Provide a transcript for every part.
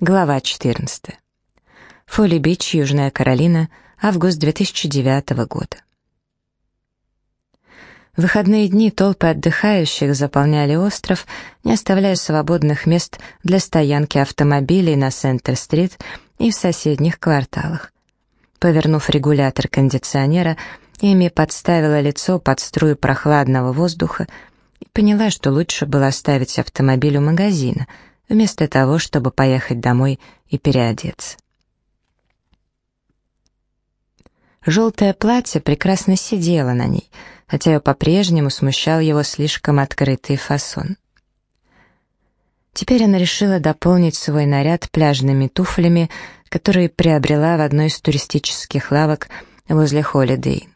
Глава 14. Фолли-Бич, Южная Каролина, август 2009 года. В выходные дни толпы отдыхающих заполняли остров, не оставляя свободных мест для стоянки автомобилей на Сентер-стрит и в соседних кварталах. Повернув регулятор кондиционера, Эми подставила лицо под струю прохладного воздуха и поняла, что лучше было оставить автомобиль у магазина — вместо того, чтобы поехать домой и переодеться. Желтое платье прекрасно сидело на ней, хотя ее по-прежнему смущал его слишком открытый фасон. Теперь она решила дополнить свой наряд пляжными туфлями, которые приобрела в одной из туристических лавок возле Холидей.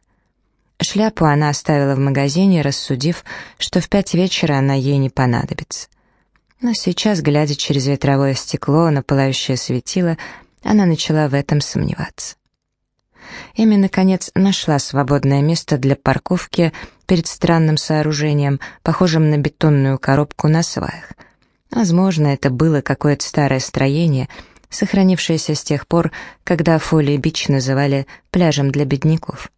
Шляпу она оставила в магазине, рассудив, что в пять вечера она ей не понадобится. Но сейчас, глядя через ветровое стекло на пылающее светило, она начала в этом сомневаться. Эми, наконец, нашла свободное место для парковки перед странным сооружением, похожим на бетонную коробку на сваях. Возможно, это было какое-то старое строение, сохранившееся с тех пор, когда Фолли-Бич называли пляжем для бедняков.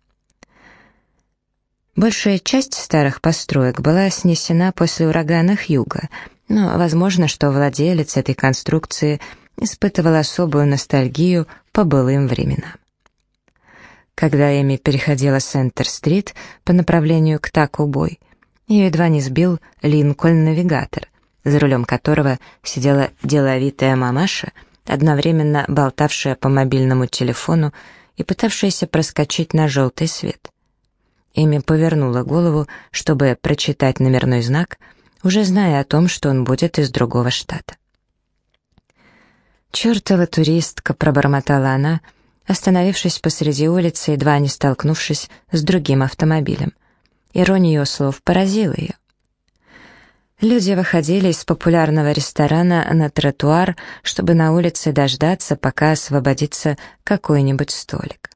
Большая часть старых построек была снесена после урагана Хьюга — но возможно, что владелец этой конструкции испытывал особую ностальгию по былым временам. Когда Эми переходила Сентер-стрит по направлению к Таку-Бой, ее едва не сбил Линкольн-навигатор, за рулем которого сидела деловитая мамаша, одновременно болтавшая по мобильному телефону и пытавшаяся проскочить на желтый свет. Эми повернула голову, чтобы прочитать номерной знак — уже зная о том, что он будет из другого штата. «Чертова туристка!» — пробормотала она, остановившись посреди улицы, едва не столкнувшись с другим автомобилем. Ирония ее слов поразила ее. Люди выходили из популярного ресторана на тротуар, чтобы на улице дождаться, пока освободится какой-нибудь столик.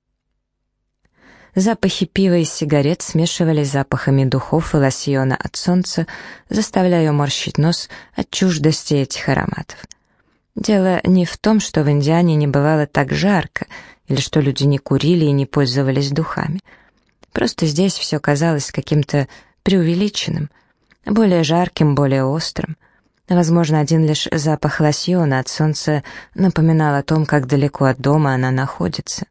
Запахи пива и сигарет смешивались с запахами духов и лосьона от солнца, заставляя морщить нос от чуждости этих ароматов. Дело не в том, что в Индиане не бывало так жарко, или что люди не курили и не пользовались духами. Просто здесь все казалось каким-то преувеличенным, более жарким, более острым. Возможно, один лишь запах лосьона от солнца напоминал о том, как далеко от дома она находится.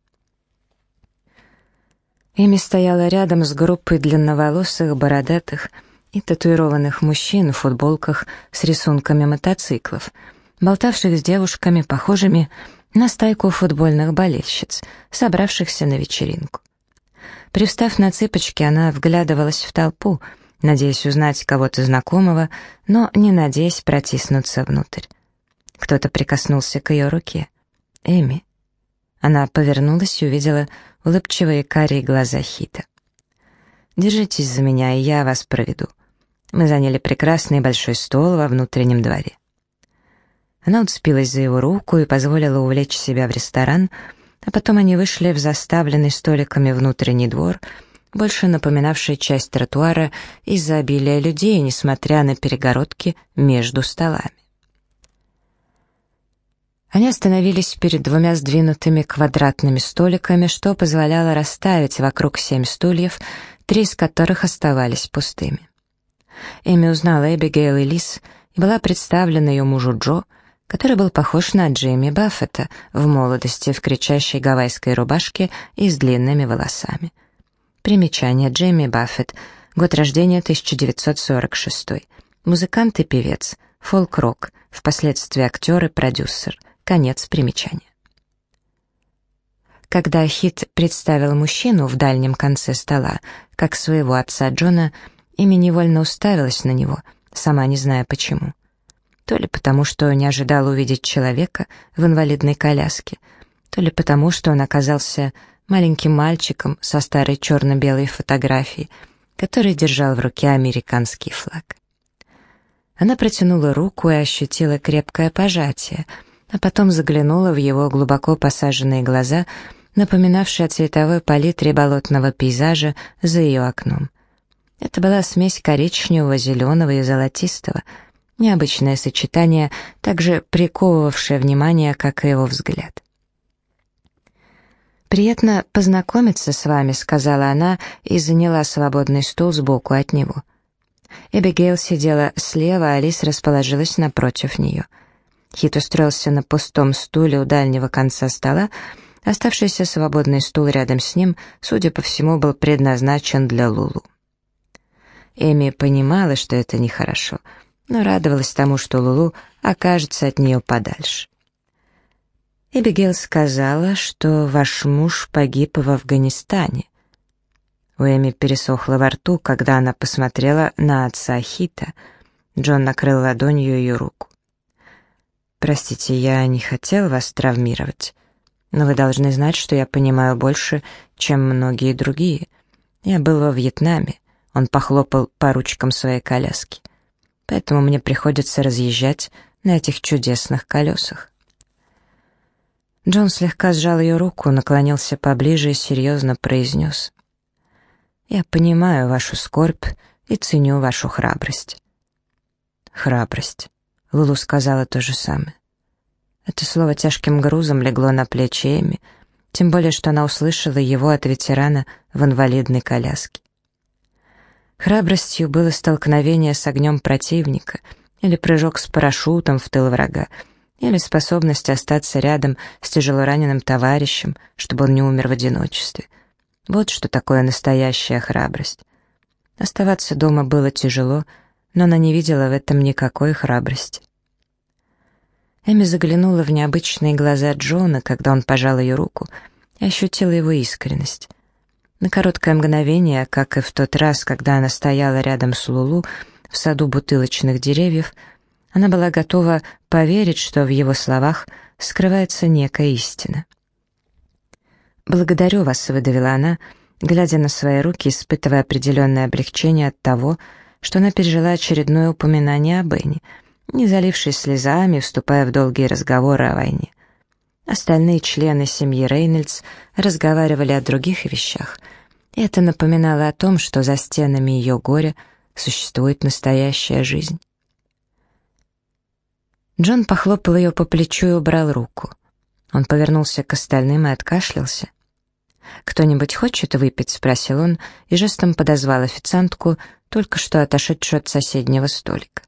Эми стояла рядом с группой длинноволосых, бородатых и татуированных мужчин в футболках с рисунками мотоциклов, болтавших с девушками, похожими на стайку футбольных болельщиц, собравшихся на вечеринку. Привстав на цыпочки, она вглядывалась в толпу, надеясь узнать кого-то знакомого, но не надеясь протиснуться внутрь. Кто-то прикоснулся к ее руке. «Эми». Она повернулась и увидела улыбчивые карие глаза Хита. «Держитесь за меня, и я вас проведу. Мы заняли прекрасный большой стол во внутреннем дворе». Она уцепилась за его руку и позволила увлечь себя в ресторан, а потом они вышли в заставленный столиками внутренний двор, больше напоминавший часть тротуара из-за обилия людей, несмотря на перегородки между столами. Они остановились перед двумя сдвинутыми квадратными столиками, что позволяло расставить вокруг семь стульев, три из которых оставались пустыми. Эми узнала Эбигейл и Лис и была представлена ее мужу Джо, который был похож на Джейми Баффета в молодости в кричащей гавайской рубашке и с длинными волосами. Примечание. Джейми Баффет, год рождения 1946, музыкант и певец, фолк-рок, впоследствии актер и продюсер, Конец примечания. Когда Хит представил мужчину в дальнем конце стола, как своего отца Джона, Эми невольно уставилась на него, сама не зная почему. То ли потому, что не ожидала увидеть человека в инвалидной коляске, то ли потому, что он оказался маленьким мальчиком со старой черно-белой фотографией, который держал в руке американский флаг. Она протянула руку и ощутила крепкое пожатие — а потом заглянула в его глубоко посаженные глаза, напоминавшие о цветовой палитре болотного пейзажа за ее окном. Это была смесь коричневого, зеленого и золотистого, Необычное сочетание, также приковывавшее внимание, как и его взгляд. «Приятно познакомиться с вами», — сказала она и заняла свободный стул сбоку от него. Эбигейл сидела слева, а Алис расположилась напротив нее. Хит устроился на пустом стуле у дальнего конца стола, оставшийся свободный стул рядом с ним, судя по всему, был предназначен для Лулу. Эми понимала, что это нехорошо, но радовалась тому, что Лулу окажется от нее подальше. Эбигейл сказала, что ваш муж погиб в Афганистане. У Эми пересохло во рту, когда она посмотрела на отца Хита. Джон накрыл ладонью ее руку. «Простите, я не хотел вас травмировать, но вы должны знать, что я понимаю больше, чем многие другие. Я был во Вьетнаме, он похлопал по ручкам своей коляски, поэтому мне приходится разъезжать на этих чудесных колесах». Джон слегка сжал ее руку, наклонился поближе и серьезно произнес. «Я понимаю вашу скорбь и ценю вашу храбрость». «Храбрость», — Лулу сказала то же самое. Это слово тяжким грузом легло на плечи Эми, тем более, что она услышала его от ветерана в инвалидной коляске. Храбростью было столкновение с огнем противника или прыжок с парашютом в тыл врага, или способность остаться рядом с тяжелораненым товарищем, чтобы он не умер в одиночестве. Вот что такое настоящая храбрость. Оставаться дома было тяжело, но она не видела в этом никакой храбрости. Эми заглянула в необычные глаза Джона, когда он пожал ее руку, и ощутила его искренность. На короткое мгновение, как и в тот раз, когда она стояла рядом с Лулу в саду бутылочных деревьев, она была готова поверить, что в его словах скрывается некая истина. «Благодарю вас», — выдавила она, глядя на свои руки, испытывая определенное облегчение от того, что она пережила очередное упоминание о Бенни, не залившись слезами, вступая в долгие разговоры о войне. Остальные члены семьи Рейнольдс разговаривали о других вещах, это напоминало о том, что за стенами ее горя существует настоящая жизнь. Джон похлопал ее по плечу и убрал руку. Он повернулся к остальным и откашлялся. «Кто-нибудь хочет выпить?» — спросил он и жестом подозвал официантку, только что отошедшую от соседнего столика.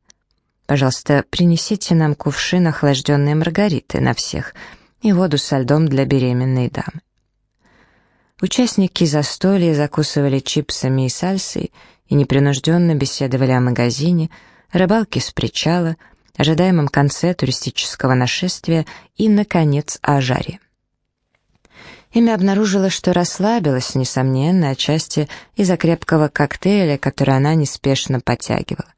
«Пожалуйста, принесите нам кувшин охлажденной маргариты на всех и воду со льдом для беременной дамы». Участники застолья закусывали чипсами и сальсой и непринужденно беседовали о магазине, рыбалке с причала — ожидаемом конце туристического нашествия и, наконец, о жаре. Эми обнаружила, что расслабилась, несомненно, отчасти из-за крепкого коктейля, который она неспешно подтягивала.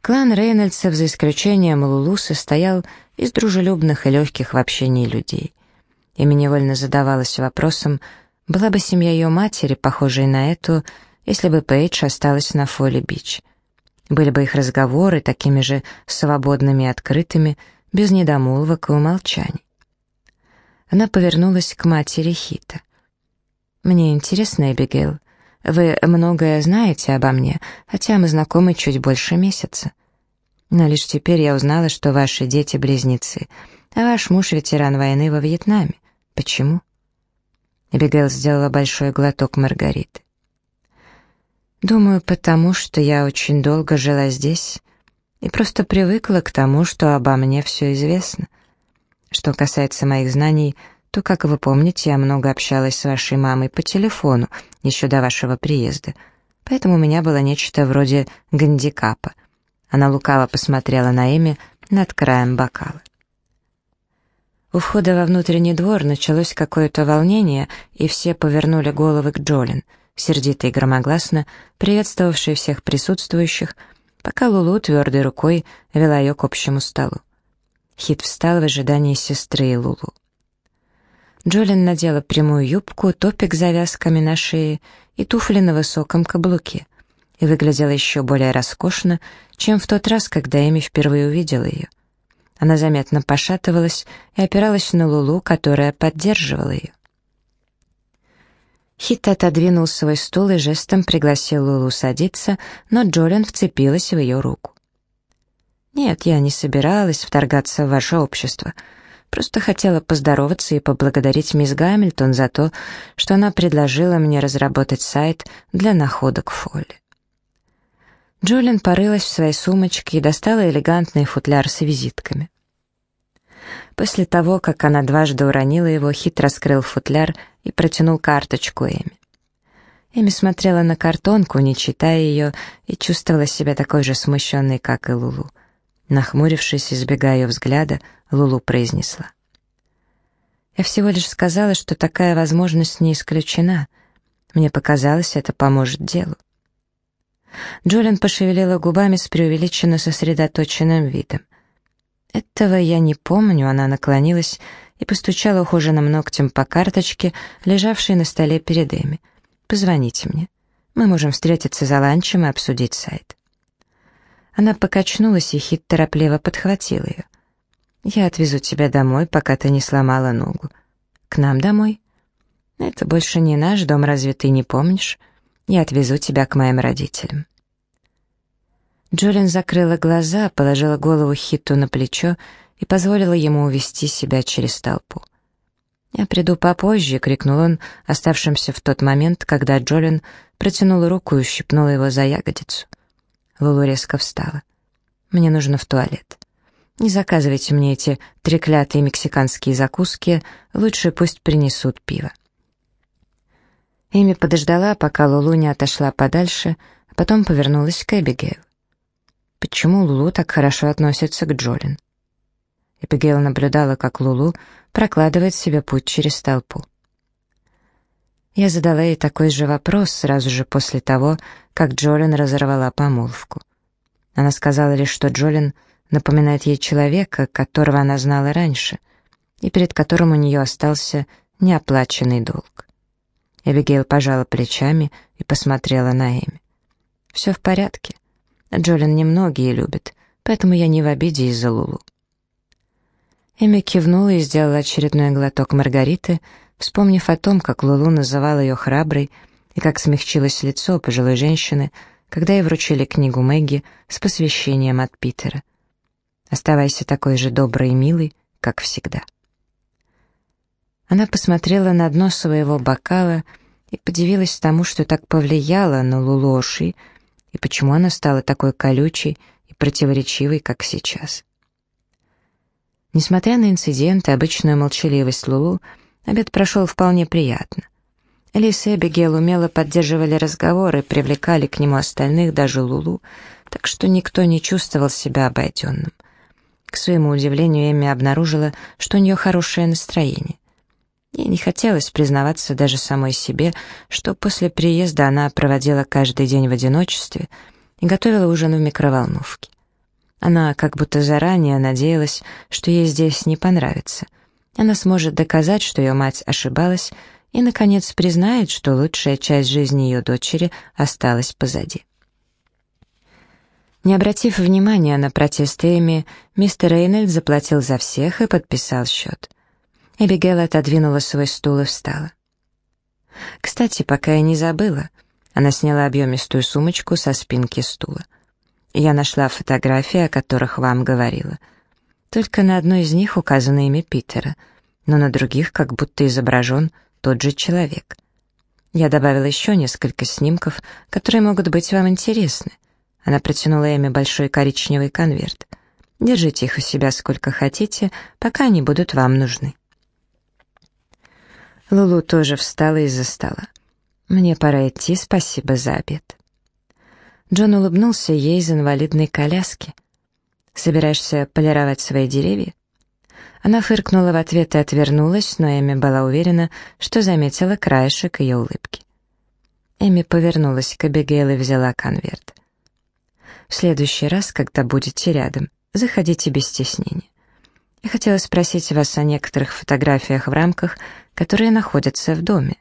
Клан Рейнольдсов, за исключением Лулу, состоял из дружелюбных и легких в общении людей. Эми невольно задавалась вопросом, была бы семья ее матери похожей на эту, если бы Пейдж осталась на Фолли-Бич — были бы их разговоры такими же свободными и открытыми, без недомолвок и умолчаний. Она повернулась к матери Хита. «Мне интересно, Эбигейл, вы многое знаете обо мне, хотя мы знакомы чуть больше месяца. Но лишь теперь я узнала, что ваши дети — близнецы, а ваш муж — ветеран войны во Вьетнаме. Почему?» Эбигейл сделала большой глоток Маргариты. Думаю, потому что я очень долго жила здесь и просто привыкла к тому, что обо мне все известно. Что касается моих знаний, то, как вы помните, я много общалась с вашей мамой по телефону еще до вашего приезда, поэтому у меня было нечто вроде гандикапа. Она лукаво посмотрела на Эми над краем бокала. У входа во внутренний двор началось какое-то волнение, и все повернули головы к Джолин — сердито и громогласно, приветствовавший всех присутствующих, пока Лулу твердой рукой вела ее к общему столу. Хит встал в ожидании сестры и Лулу. Джолин надела прямую юбку, топик с завязками на шее и туфли на высоком каблуке и выглядела еще более роскошно, чем в тот раз, когда Эми впервые увидела ее. Она заметно пошатывалась и опиралась на Лулу, которая поддерживала ее. Хит отодвинул свой стул и жестом пригласил Лулу садиться, но Джолиан вцепилась в ее руку. «Нет, я не собиралась вторгаться в ваше общество. Просто хотела поздороваться и поблагодарить мисс Гамильтон за то, что она предложила мне разработать сайт для находок Фолли». Джолин порылась в своей сумочке и достала элегантный футляр с визитками. После того, как она дважды уронила его, Хит раскрыл футляр и протянул карточку Эми. Эми смотрела на картонку, не читая ее, и чувствовала себя такой же смущенной, как и Лулу. Нахмурившись, избегая ее взгляда, Лулу произнесла. «Я всего лишь сказала, что такая возможность не исключена. Мне показалось, это поможет делу». Джолин пошевелила губами с преувеличенно сосредоточенным видом. «Этого я не помню», — она наклонилась и постучала ухоженным ногтем по карточке, лежавшей на столе перед Эми. «Позвоните мне. Мы можем встретиться за ланчем и обсудить сайт». Она покачнулась и хит торопливо подхватил ее. «Я отвезу тебя домой, пока ты не сломала ногу». «К нам домой?» «Это больше не наш дом, разве ты не помнишь? Я отвезу тебя к моим родителям». Джолин закрыла глаза, положила голову Хиту на плечо и позволила ему увести себя через толпу. «Я приду попозже», — крикнул он, оставшимся в тот момент, когда Джолин протянула руку и ущипнула его за ягодицу. Лулу резко встала. «Мне нужно в туалет. Не заказывайте мне эти треклятые мексиканские закуски, лучше пусть принесут пиво». Эми подождала, пока Лулу не отошла подальше, а потом повернулась к Эбигейл. Почему Лулу так хорошо относится к Джолин? Эпигейл наблюдала, как Лулу прокладывает себе путь через толпу. Я задала ей такой же вопрос сразу же после того, как Джолин разорвала помолвку. Она сказала лишь, что Джолин напоминает ей человека, которого она знала раньше, и перед которым у нее остался неоплаченный долг. Эбигейл пожала плечами и посмотрела на Эми. «Все в порядке. Джолин немногие любят, поэтому я не в обиде из-за Лулу. Эми кивнула и сделала очередной глоток Маргариты, вспомнив о том, как Лулу называл ее храброй и как смягчилось лицо пожилой женщины, когда ей вручили книгу Мэгги с посвящением от Питера. «Оставайся такой же доброй и милой, как всегда». Она посмотрела на дно своего бокала и подивилась тому, что так повлияло на Лулоши, и почему она стала такой колючей и противоречивой, как сейчас. Несмотря на инцидент и обычную молчаливость Лулу, обед прошел вполне приятно. Элис и Эбигейл умело поддерживали разговоры, привлекали к нему остальных, даже Лулу, так что никто не чувствовал себя обойденным. К своему удивлению, Эми обнаружила, что у нее хорошее настроение. Ей не хотелось признаваться даже самой себе, что после приезда она проводила каждый день в одиночестве и готовила ужин в микроволновке. Она как будто заранее надеялась, что ей здесь не понравится. Она сможет доказать, что ее мать ошибалась, и, наконец, признает, что лучшая часть жизни ее дочери осталась позади. Не обратив внимания на протест Эми, мистер Рейнольд заплатил за всех и подписал счет. Эбигейл отодвинула свой стул и встала. «Кстати, пока я не забыла», она сняла объемистую сумочку со спинки стула. «Я нашла фотографии, о которых вам говорила. Только на одной из них указано имя Питера, но на других как будто изображен тот же человек. Я добавила еще несколько снимков, которые могут быть вам интересны». Она протянула Эми большой коричневый конверт. «Держите их у себя сколько хотите, пока они будут вам нужны». Лулу тоже встала из-за стола. «Мне пора идти, спасибо за обед». Джон улыбнулся ей из инвалидной коляски. «Собираешься полировать свои деревья?» Она фыркнула в ответ и отвернулась, но Эми была уверена, что заметила краешек ее улыбки. Эми повернулась к Абигейл и взяла конверт. «В следующий раз, когда будете рядом, заходите без стеснения. Я хотела спросить вас о некоторых фотографиях в рамках, которые находятся в доме.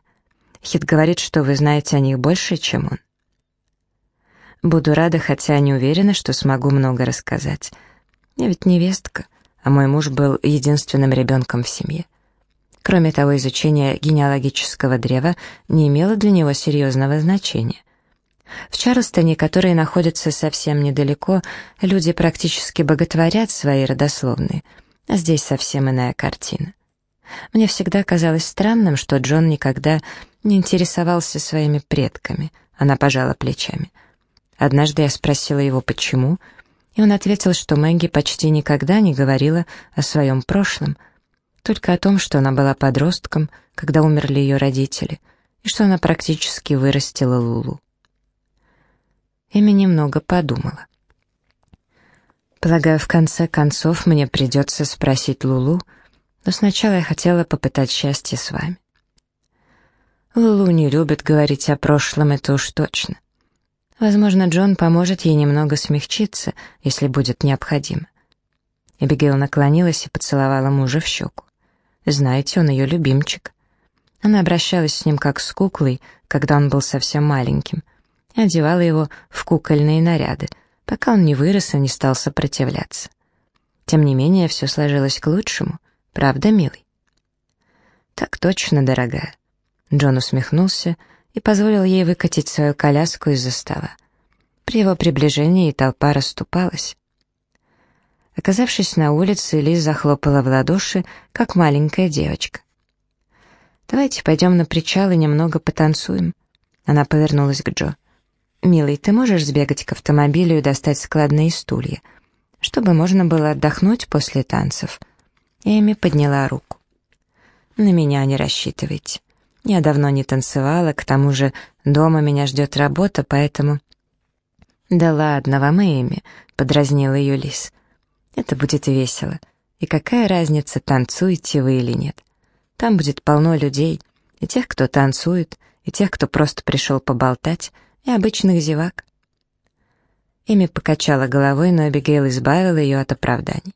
Хит говорит, что вы знаете о них больше, чем он. Буду рада, хотя не уверена, что смогу много рассказать. Я ведь невестка, а мой муж был единственным ребенком в семье. Кроме того, изучение генеалогического древа не имело для него серьезного значения. В Чарльстоне, который находится совсем недалеко, люди практически боготворят свои родословные, а здесь совсем иная картина. Мне всегда казалось странным, что Джон никогда не интересовался своими предками. Она пожала плечами. Однажды я спросила его, почему, и он ответил, что Мэгги почти никогда не говорила о своем прошлом, только о том, что она была подростком, когда умерли ее родители, и что она практически вырастила Лулу. Эми немного подумала. Полагаю, в конце концов мне придется спросить Лулу, но сначала я хотела попытать счастье с вами. Лулу не любит говорить о прошлом, это уж точно. Возможно, Джон поможет ей немного смягчиться, если будет необходимо. Эбигейл наклонилась и поцеловала мужа в щеку. Знаете, он ее любимчик. Она обращалась с ним как с куклой, когда он был совсем маленьким, и одевала его в кукольные наряды, пока он не вырос и не стал сопротивляться. Тем не менее, все сложилось к лучшему, правда, милый? «Так точно, дорогая». Джон усмехнулся и позволил ей выкатить свою коляску из-за стола. При его приближении толпа расступалась. Оказавшись на улице, Лиз захлопала в ладоши, как маленькая девочка. «Давайте пойдем на причал и немного потанцуем». Она повернулась к Джо. «Милый, ты можешь сбегать к автомобилю и достать складные стулья, чтобы можно было отдохнуть после танцев?» Эми подняла руку. «На меня не рассчитывайте. Я давно не танцевала, к тому же дома меня ждет работа, поэтому...» «Да ладно вам, Эми», — подразнила ее Лис. «Это будет весело. И какая разница, танцуете вы или нет? Там будет полно людей, и тех, кто танцует, и тех, кто просто пришел поболтать, и обычных зевак». Эми покачала головой, но Абигейл избавила ее от оправданий.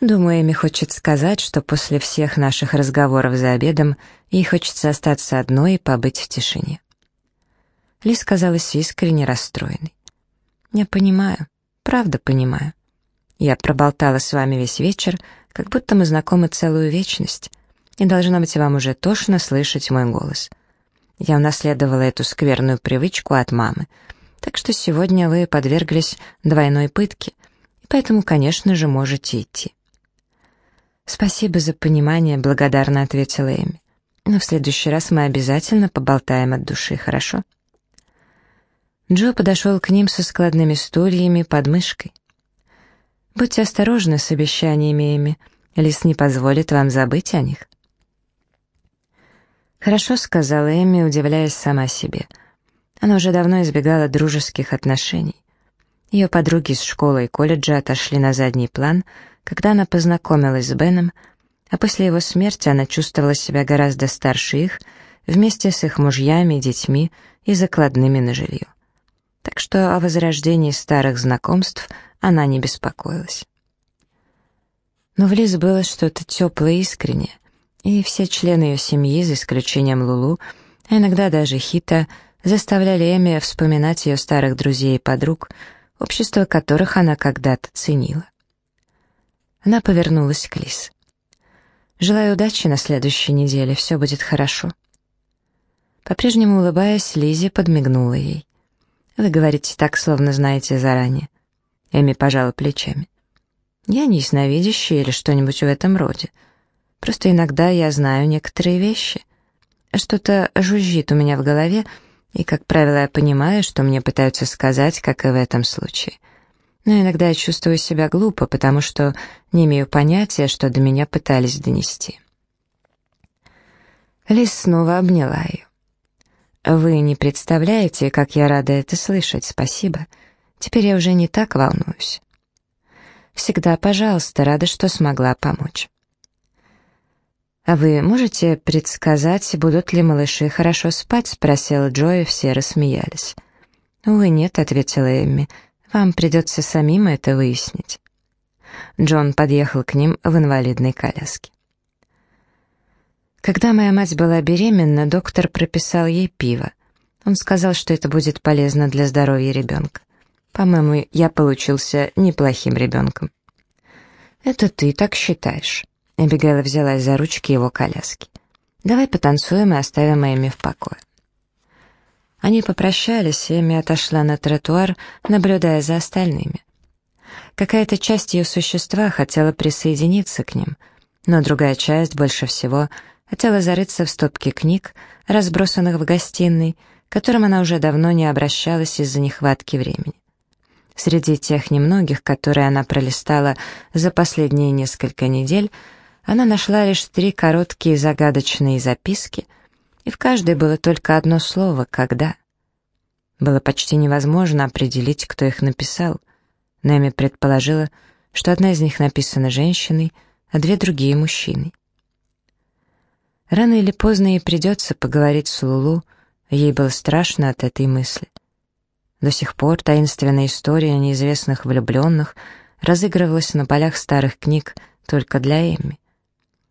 Думаю, Эми хочет сказать, что после всех наших разговоров за обедом ей хочется остаться одной и побыть в тишине. Лиз казалась искренне расстроенной. «Я понимаю, правда понимаю. Я проболтала с вами весь вечер, как будто мы знакомы целую вечность, и должно быть вам уже тошно слышать мой голос. Я унаследовала эту скверную привычку от мамы, так что сегодня вы подверглись двойной пытке, и поэтому, конечно же, можете идти. «Спасибо за понимание», — благодарно ответила Эми. «Но в следующий раз мы обязательно поболтаем от души, хорошо?» Джо подошел к ним со складными стульями под мышкой. «Будьте осторожны с обещаниями, Эми. Лис не позволит вам забыть о них». «Хорошо», — сказала Эми, удивляясь сама себе. Она уже давно избегала дружеских отношений. Ее подруги из школы и колледжа отошли на задний план — когда она познакомилась с Беном, а после его смерти она чувствовала себя гораздо старше их, вместе с их мужьями, детьми и закладными на жилье. Так что о возрождении старых знакомств она не беспокоилась. Но в Лиз было что-то теплое и искреннее, и все члены ее семьи, за исключением Лулу, а иногда даже Хита, заставляли Эми вспоминать ее старых друзей и подруг, общество которых она когда-то ценила. Она повернулась к Лис. «Желаю удачи на следующей неделе, все будет хорошо». По-прежнему улыбаясь, Лизи подмигнула ей. «Вы говорите так, словно знаете заранее». Эми пожала плечами. «Я не ясновидящая или что-нибудь в этом роде. Просто иногда я знаю некоторые вещи. Что-то жужжит у меня в голове, и, как правило, я понимаю, что мне пытаются сказать, как и в этом случае но иногда я чувствую себя глупо, потому что не имею понятия, что до меня пытались донести. Лис снова обняла ее. «Вы не представляете, как я рада это слышать, спасибо. Теперь я уже не так волнуюсь. Всегда, пожалуйста, рада, что смогла помочь». «А вы можете предсказать, будут ли малыши хорошо спать?» — спросила Джои, все рассмеялись. «Увы, нет», — ответила Эмми, — вам придется самим это выяснить». Джон подъехал к ним в инвалидной коляске. Когда моя мать была беременна, доктор прописал ей пиво. Он сказал, что это будет полезно для здоровья ребенка. По-моему, я получился неплохим ребенком. «Это ты так считаешь?» Эбигейла взялась за ручки его коляски. «Давай потанцуем и оставим Эми в покое». Они попрощались, и Эми отошла на тротуар, наблюдая за остальными. Какая-то часть ее существа хотела присоединиться к ним, но другая часть больше всего хотела зарыться в стопки книг, разбросанных в гостиной, к которым она уже давно не обращалась из-за нехватки времени. Среди тех немногих, которые она пролистала за последние несколько недель, она нашла лишь три короткие загадочные записки, и в каждой было только одно слово «когда». Было почти невозможно определить, кто их написал. Нэми предположила, что одна из них написана женщиной, а две другие — мужчиной. Рано или поздно ей придется поговорить с Лулу, ей было страшно от этой мысли. До сих пор таинственная история неизвестных влюбленных разыгрывалась на полях старых книг только для Эмми.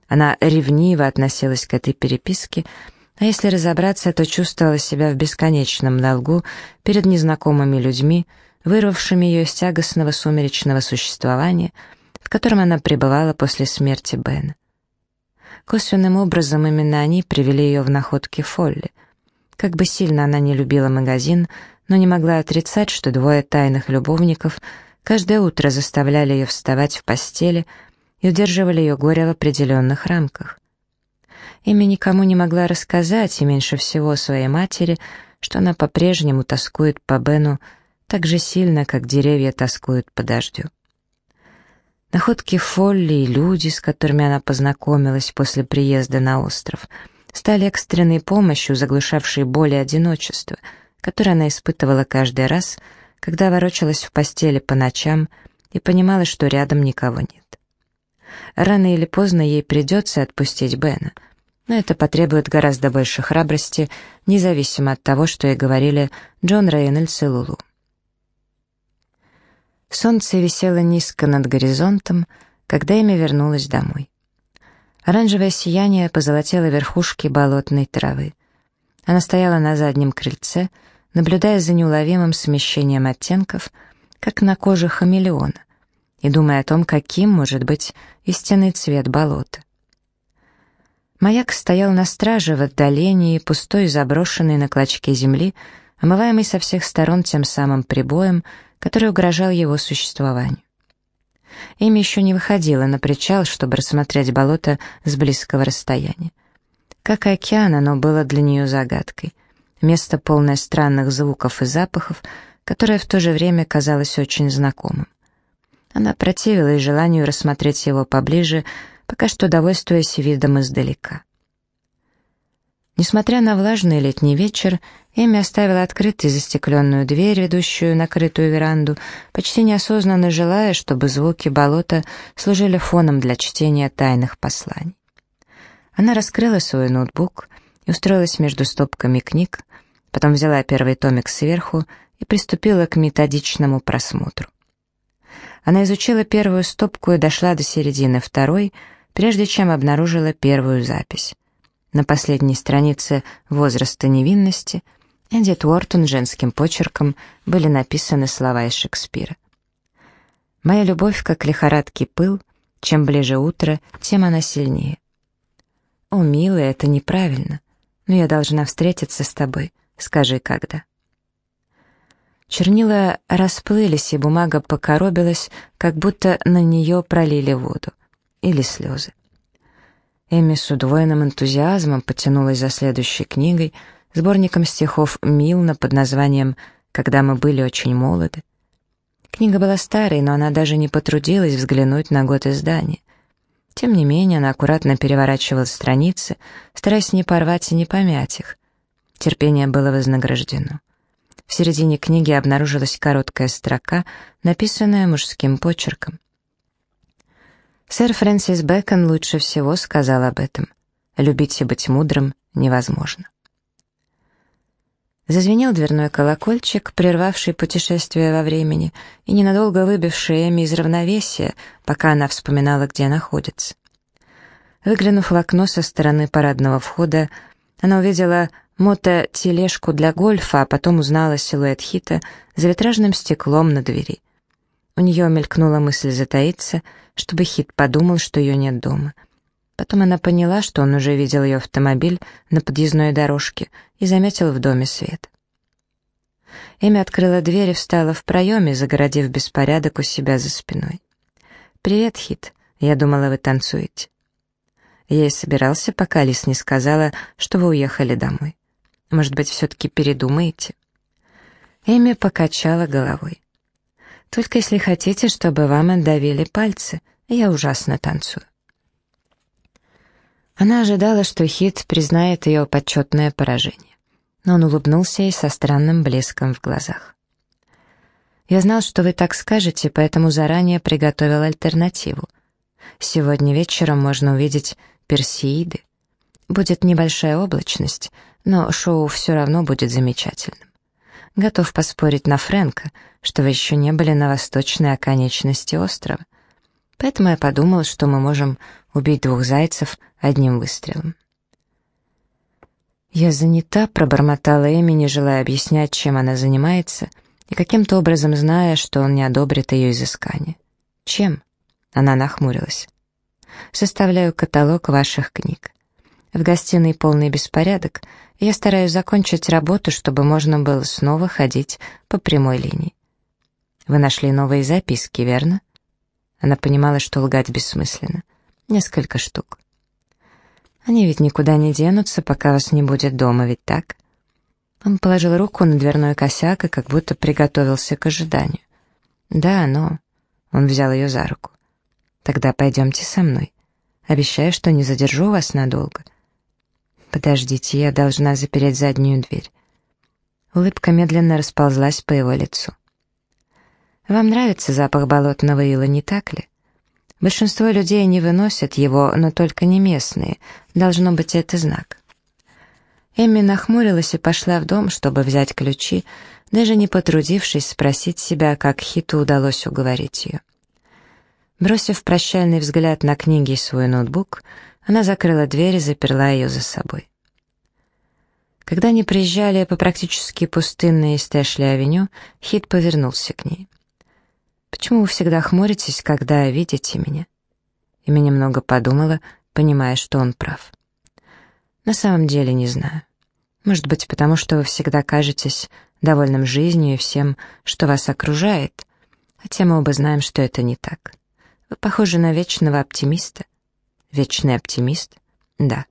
Она ревниво относилась к этой переписке, а если разобраться, то чувствовала себя в бесконечном долгу перед незнакомыми людьми, вырвавшими ее из тягостного сумеречного существования, в котором она пребывала после смерти Бена. Косвенным образом именно они привели ее в находки Фолли. Как бы сильно она не любила магазин, но не могла отрицать, что двое тайных любовников каждое утро заставляли ее вставать в постели и удерживали ее горе в определенных рамках. Ими никому не могла рассказать, и меньше всего своей матери, что она по-прежнему тоскует по Бену так же сильно, как деревья тоскуют по дождю. Находки Фолли и люди, с которыми она познакомилась после приезда на остров, стали экстренной помощью, заглушавшей боль и одиночество, которое она испытывала каждый раз, когда ворочалась в постели по ночам и понимала, что рядом никого нет. Рано или поздно ей придется отпустить Бена, но это потребует гораздо больше храбрости, независимо от того, что ей говорили Джон Рейнольдс и Лулу. Солнце висело низко над горизонтом, когда Эми вернулась домой. Оранжевое сияние позолотило верхушки болотной травы. Она стояла на заднем крыльце, наблюдая за неуловимым смещением оттенков, как на коже хамелеона, и думая о том, каким может быть истинный цвет болота. Маяк стоял на страже в отдалении, пустой, заброшенный на клочке земли, омываемый со всех сторон тем самым прибоем, который угрожал его существованию. Эми еще не выходила на причал, чтобы рассмотреть болото с близкого расстояния. Как океан, оно было для нее загадкой. Место, полное странных звуков и запахов, которое в то же время казалось очень знакомым. Она противилась желанию рассмотреть его поближе, пока что довольствуясь видом издалека. Несмотря на влажный летний вечер, Эми оставила открытой застекленную дверь, ведущую на крытую веранду, почти неосознанно желая, чтобы звуки болота служили фоном для чтения тайных посланий. Она раскрыла свой ноутбук и устроилась между стопками книг, потом взяла первый томик сверху и приступила к методичному просмотру. Она изучила первую стопку и дошла до середины второй, прежде чем обнаружила первую запись. На последней странице «Возраста невинности» Эдит Уортон женским почерком были написаны слова из Шекспира. «Моя любовь, как лихорадкий пыл, чем ближе утро, тем она сильнее». «О, милая, это неправильно, но я должна встретиться с тобой, скажи, когда». Чернила расплылись, и бумага покоробилась, как будто на нее пролили воду. Или слезы. Эми с удвоенным энтузиазмом потянулась за следующей книгой, сборником стихов Милна под названием «Когда мы были очень молоды». Книга была старой, но она даже не потрудилась взглянуть на год издания. Тем не менее, она аккуратно переворачивала страницы, стараясь не порвать и не помять их. Терпение было вознаграждено. В середине книги обнаружилась короткая строка, написанная мужским почерком. Сэр Фрэнсис Бэкон лучше всего сказал об этом. Любить и быть мудрым невозможно. Зазвенел дверной колокольчик, прервавший путешествие во времени и ненадолго выбивший Эми из равновесия, пока она вспоминала, где находится. Выглянув в окно со стороны парадного входа, она увидела мото-тележку для гольфа, а потом узнала силуэт Хита за витражным стеклом на двери. У нее мелькнула мысль затаиться, чтобы Хит подумал, что ее нет дома. Потом она поняла, что он уже видел ее автомобиль на подъездной дорожке и заметил в доме свет. Эми открыла дверь и встала в проеме, загородив беспорядок у себя за спиной. «Привет, Хит. Я думала, вы танцуете». Я и собирался, пока Алис не сказала, что вы уехали домой. Может быть, все-таки передумаете?» Эми покачала головой. «Только если хотите, чтобы вам отдавили пальцы, я ужасно танцую». Она ожидала, что Хит признает ее почетное поражение, но он улыбнулся ей со странным блеском в глазах. «Я знал, что вы так скажете, поэтому заранее приготовил альтернативу. Сегодня вечером можно увидеть Персеиды. Будет небольшая облачность, но шоу все равно будет замечательным. Готов поспорить на Фрэнка, что вы еще не были на восточной оконечности острова. Поэтому я подумал, что мы можем убить двух зайцев одним выстрелом. «Я занята», — пробормотала Эми, не желая объяснять, чем она занимается, и каким-то образом зная, что он не одобрит ее изыскание. «Чем?» — она нахмурилась. «Составляю каталог ваших книг. В гостиной полный беспорядок, и я стараюсь закончить работу, чтобы можно было снова ходить по прямой линии. Вы нашли новые записки, верно? Она понимала, что лгать бессмысленно. Несколько штук. Они ведь никуда не денутся, пока вас не будет дома, ведь так? Он положил руку на дверной косяк и как будто приготовился к ожиданию. Да, но... Он взял ее за руку. Тогда пойдемте со мной. Обещаю, что не задержу вас надолго. «Подождите, я должна запереть заднюю дверь». Улыбка медленно расползлась по его лицу. «Вам нравится запах болотного ила, не так ли? Большинство людей не выносят его, но только не местные. Должно быть, это знак». Эмми нахмурилась и пошла в дом, чтобы взять ключи, даже не потрудившись спросить себя, как Хиту удалось уговорить ее. Бросив прощальный взгляд на книги и свой ноутбук, она закрыла дверь и заперла ее за собой. Когда они приезжали по практически пустынной Стэшли-авеню, Хит повернулся к ней. «Почему вы всегда хмуритесь, когда видите меня?» Эми немного подумала, понимая, что он прав. «На самом деле не знаю. Может быть, потому что вы всегда кажетесь довольным жизнью и всем, что вас окружает, хотя мы оба знаем, что это не так. Вы похожи на вечного оптимиста». Вечный оптимист? Да.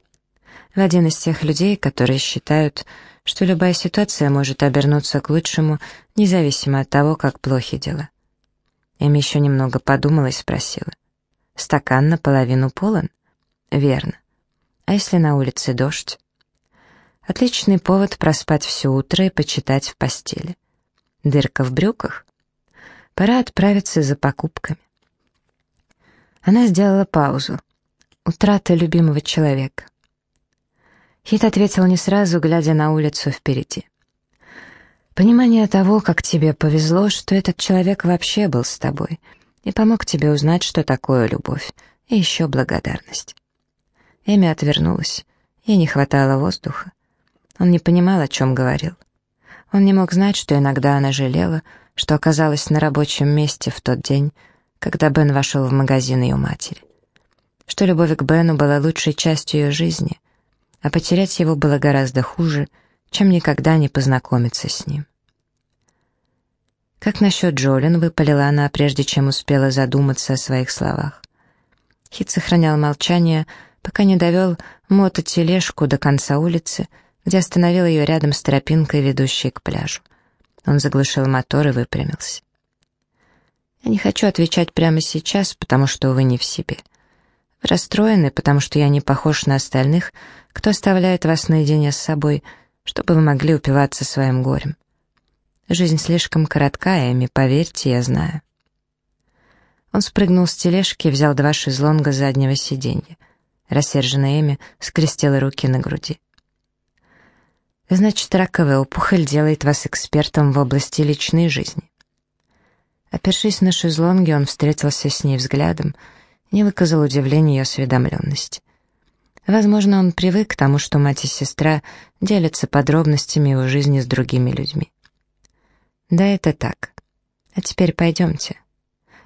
Вы один из тех людей, которые считают, что любая ситуация может обернуться к лучшему, независимо от того, как плохи дела. Эми еще немного подумала и спросила. «Стакан наполовину полон?» «Верно. А если на улице дождь?» «Отличный повод проспать все утро и почитать в постели. Дырка в брюках?» «Пора отправиться за покупками». Она сделала паузу. Утрата любимого человека. Хит ответил не сразу, глядя на улицу впереди. Понимание того, как тебе повезло, что этот человек вообще был с тобой и помог тебе узнать, что такое любовь, и еще благодарность. Эми отвернулась. Ей не хватало воздуха. Он не понимал, о чем говорил. Он не мог знать, что иногда она жалела, что оказалась на рабочем месте в тот день, когда Бен вошел в магазин ее матери что любовь к Бену была лучшей частью ее жизни, а потерять его было гораздо хуже, чем никогда не познакомиться с ним. «Как насчет Джолин?» — выпалила она, прежде чем успела задуматься о своих словах. Хит сохранял молчание, пока не довел мототележку до конца улицы, где остановил ее рядом с тропинкой, ведущей к пляжу. Он заглушил мотор и выпрямился. «Я не хочу отвечать прямо сейчас, потому что вы не в себе. Расстроены, потому что я не похож на остальных, кто оставляет вас наедине с собой, чтобы вы могли упиваться своим горем. Жизнь слишком коротка, Эми, поверьте, я знаю. Он спрыгнул с тележки и взял два шезлонга заднего сиденья. Рассерженная Эми скрестила руки на груди. «Значит, раковая опухоль делает вас экспертом в области личной жизни». Опершись на шезлонге, он встретился с ней взглядом, не выказал удивления и осведомленности. Возможно, он привык к тому, что мать и сестра делятся подробностями его жизни с другими людьми. Да, это так. А теперь пойдемте.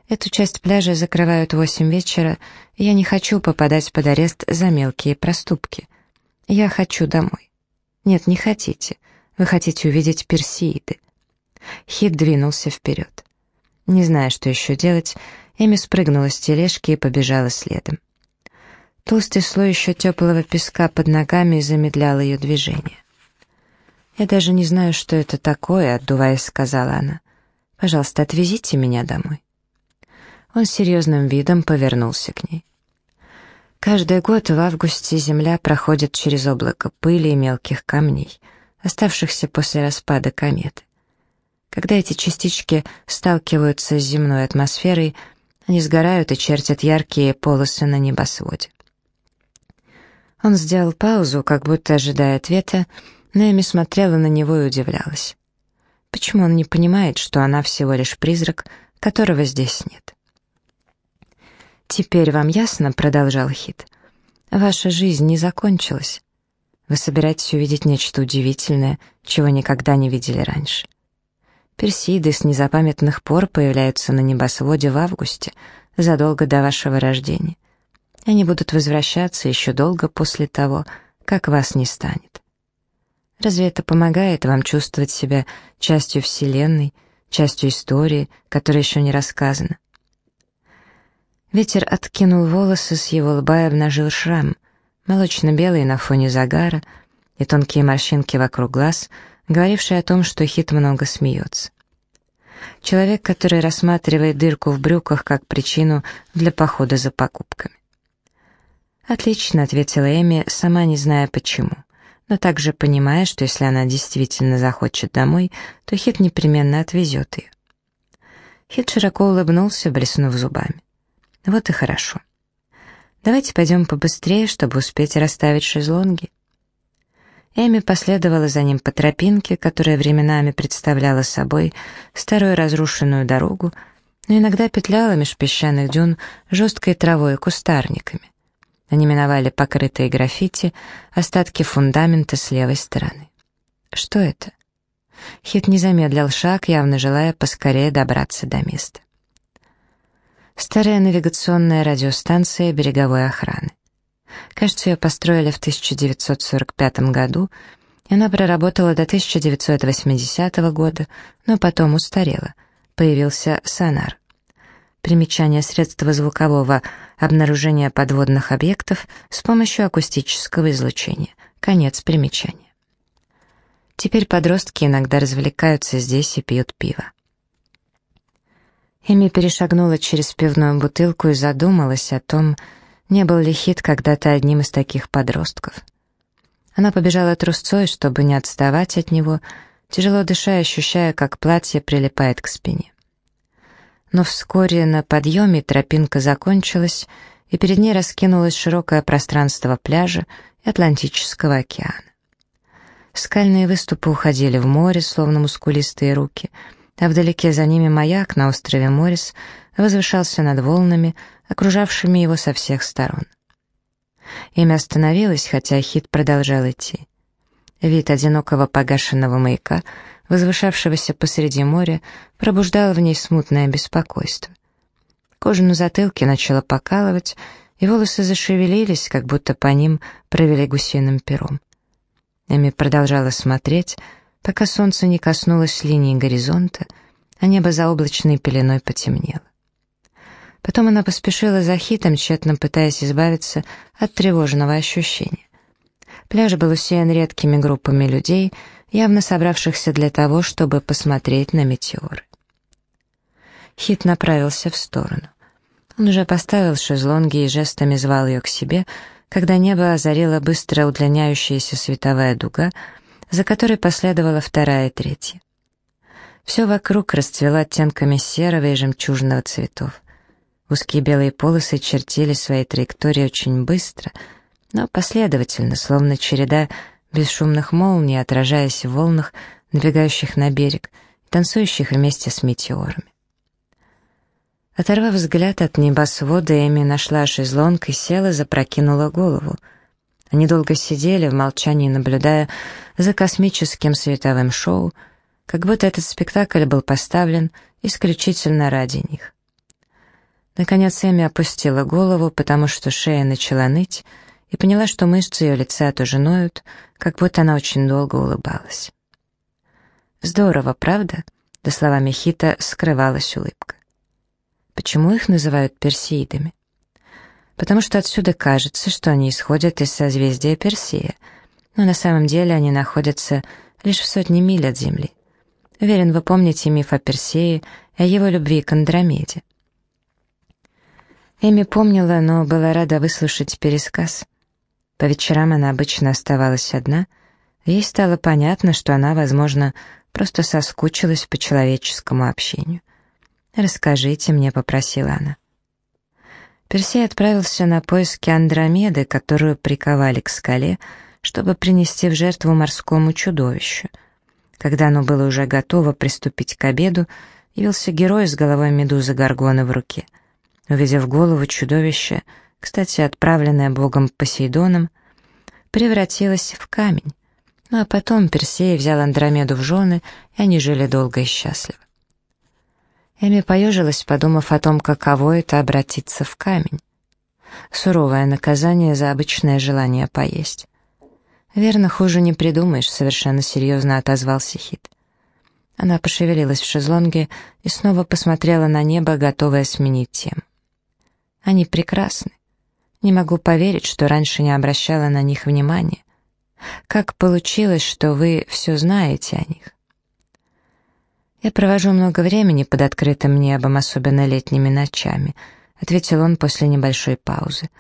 Эту часть пляжа закрывают в восемь вечера, и я не хочу попадать под арест за мелкие проступки. Я хочу домой. Нет, не хотите. Вы хотите увидеть Персииды. Хит двинулся вперед. Не зная, что еще делать, Эми спрыгнула с тележки и побежала следом. Толстый слой еще теплого песка под ногами замедлял ее движение. «Я даже не знаю, что это такое», — отдуваясь, сказала она. «Пожалуйста, отвезите меня домой». Он серьезным видом повернулся к ней. Каждый год в августе Земля проходит через облако пыли и мелких камней, оставшихся после распада кометы. Когда эти частички сталкиваются с земной атмосферой, они сгорают и чертят яркие полосы на небосводе. Он сделал паузу, как будто ожидая ответа, но Эми смотрела на него и удивлялась. Почему он не понимает, что она всего лишь призрак, которого здесь нет? «Теперь вам ясно?» — продолжал Хит. «Ваша жизнь не закончилась. Вы собираетесь увидеть нечто удивительное, чего никогда не видели раньше. Персиды с незапамятных пор появляются на небосводе в августе, задолго до вашего рождения. Они будут возвращаться еще долго после того, как вас не станет. Разве это помогает вам чувствовать себя частью Вселенной, частью истории, которая еще не рассказана? Ветер откинул волосы с его лба и обнажил шрам, молочно-белый на фоне загара, и тонкие морщинки вокруг глаз, говорившие о том, что Хит много смеется. Человек, который рассматривает дырку в брюках как причину для похода за покупками. «Отлично», — ответила Эми, сама не зная почему, но также понимая, что если она действительно захочет домой, то Хит непременно отвезет ее. Хит широко улыбнулся, блеснув зубами. «Вот и хорошо. Давайте пойдем побыстрее, чтобы успеть расставить шезлонги». Эми последовала за ним по тропинке, которая временами представляла собой старую разрушенную дорогу, но иногда петляла меж песчаных дюн жесткой травой и кустарниками. Они миновали покрытые граффити, остатки фундамента с левой стороны. Что это? Хит не замедлил шаг, явно желая поскорее добраться до места. Старая навигационная радиостанция береговой охраны. Кажется, ее построили в 1945 году, и она проработала до 1980 года, но потом устарела. Появился сонар. Примечание средства звукового обнаружения подводных объектов с помощью акустического излучения. Конец примечания. Теперь подростки иногда развлекаются здесь и пьют пиво. Эми перешагнула через пивную бутылку и задумалась о том, не был ли Хит когда-то одним из таких подростков. Она побежала трусцой, чтобы не отставать от него, тяжело дыша ощущая, как платье прилипает к спине. Но вскоре на подъеме тропинка закончилась, и перед ней раскинулось широкое пространство пляжа и Атлантического океана. Скальные выступы уходили в море, словно мускулистые руки, а вдалеке за ними маяк на острове Морис возвышался над волнами, окружавшими его со всех сторон. Имя остановилось, хотя хит продолжал идти. Вид одинокого погашенного маяка — возвышавшегося посреди моря, пробуждало в ней смутное беспокойство. Кожу на затылке начала покалывать, и волосы зашевелились, как будто по ним провели гусиным пером. Эми продолжала смотреть, пока солнце не коснулось линии горизонта, а небо за облачной пеленой потемнело. Потом она поспешила за хитом, тщетно пытаясь избавиться от тревожного ощущения. Пляж был усеян редкими группами людей — явно собравшихся для того, чтобы посмотреть на метеоры. Хит направился в сторону. Он уже поставил шезлонги и жестами звал ее к себе, когда небо озарила быстро удлиняющаяся световая дуга, за которой последовала вторая и третья. Все вокруг расцвело оттенками серого и жемчужного цветов. Узкие белые полосы чертили свои траектории очень быстро, но последовательно, словно череда бесшумных молний, отражаясь в волнах, набегающих на берег, танцующих вместе с метеорами. Оторвав взгляд от небосвода, Эми нашла шезлонг и села, запрокинула голову. Они долго сидели в молчании, наблюдая за космическим световым шоу, как будто этот спектакль был поставлен исключительно ради них. Наконец Эми опустила голову, потому что шея начала ныть, и поняла, что мышцы ее лица тоже ноют, как будто она очень долго улыбалась. «Здорово, правда? За словами Хита скрывалась улыбка. Почему их называют персеидами? Потому что отсюда кажется, что они исходят из созвездия Персея, но на самом деле они находятся лишь в сотне миль от Земли. Уверен, вы помните миф о Персее и о его любви к Андромеде. Эми помнила, но была рада выслушать пересказ. По вечерам она обычно оставалась одна, ей стало понятно, что она, возможно, просто соскучилась по человеческому общению. «Расскажите мне», — попросила она. Персей отправился на поиски Андромеды, которую приковали к скале, чтобы принести в жертву морскому чудовищу. Когда оно было уже готово приступить к обеду, явился герой с головой медузы Гаргона в руке — увидев голову чудовища, кстати, отправленное богом Посейдоном, превратилась в камень. Ну а потом Персей взял Андромеду в жены, и они жили долго и счастливо. Эми поежилась, подумав о том, каково это обратиться в камень. Суровое наказание за обычное желание поесть. «Верно, хуже не придумаешь», — совершенно серьезно отозвался Хит. Она пошевелилась в шезлонге и снова посмотрела на небо, готовая сменить тему. Они прекрасны. Не могу поверить, что раньше не обращала на них внимания. Как получилось, что вы все знаете о них? Я провожу много времени под открытым небом, особенно летними ночами, ответил он после небольшой паузы.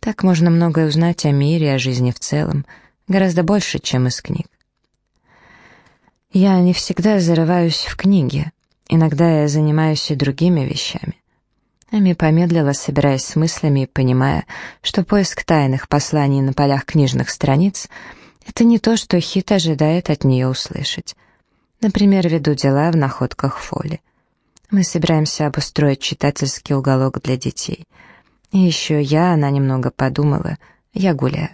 Так можно многое узнать о мире, о жизни в целом, гораздо больше, чем из книг. Я не всегда зарываюсь в книги. Иногда я занимаюсь и другими вещами. Эми помедлила, собираясь с мыслями и понимая, что поиск тайных посланий на полях книжных страниц — это не то, что Хит ожидает от нее услышать. Например, веду дела в находках Фоли. Мы собираемся обустроить читательский уголок для детей. И еще я, она немного подумала, я гуляю.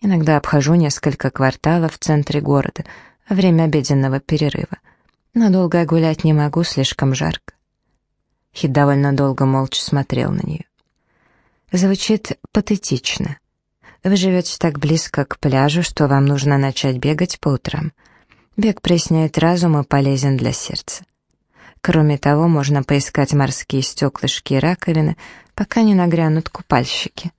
Иногда обхожу несколько кварталов в центре города во время обеденного перерыва. Но долго гулять не могу, слишком жарко. Хит довольно долго молча смотрел на нее. Звучит патетично. Вы живете так близко к пляжу, что вам нужно начать бегать по утрам. Бег проясняет разум и полезен для сердца. Кроме того, можно поискать морские стеклышки и раковины, пока не нагрянут купальщики.